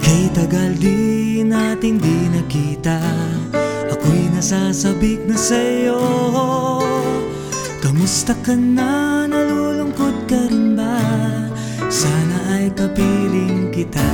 Kay tagal di natin di nakita Ako'y nasasabik na sa'yo Kamusta ka na? Nalulungkot ka rin ba? Sana ay kapiling kita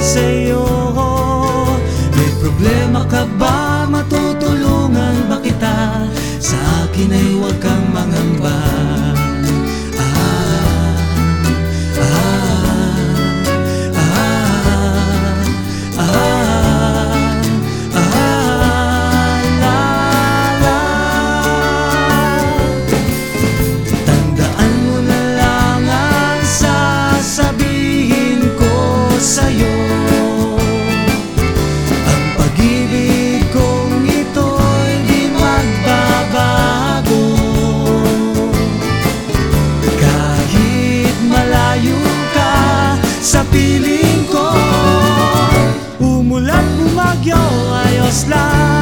sa'yo May problema ka ba? Matutulungan ba kita? Sa akin ay huwag kang mangamba this life.